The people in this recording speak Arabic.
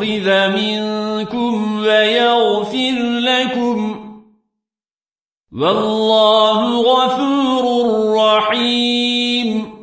أخذ منكم ويغفر لكم. والله غفور رحيم.